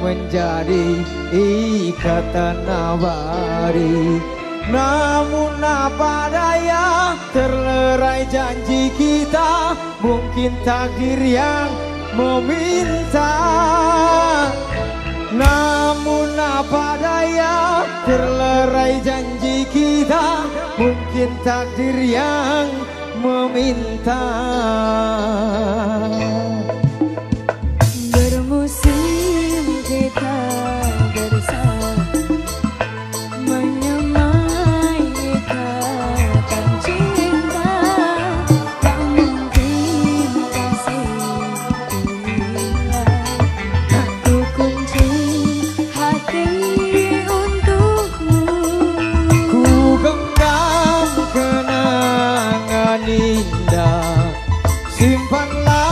menjadi ikatan nabari. Namun apa daya terlerai janji kita? Mungkin takdir yang meminta. Namun apa daya terlerai janji kita? Mungkin takdir yang meminta one love.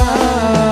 amar.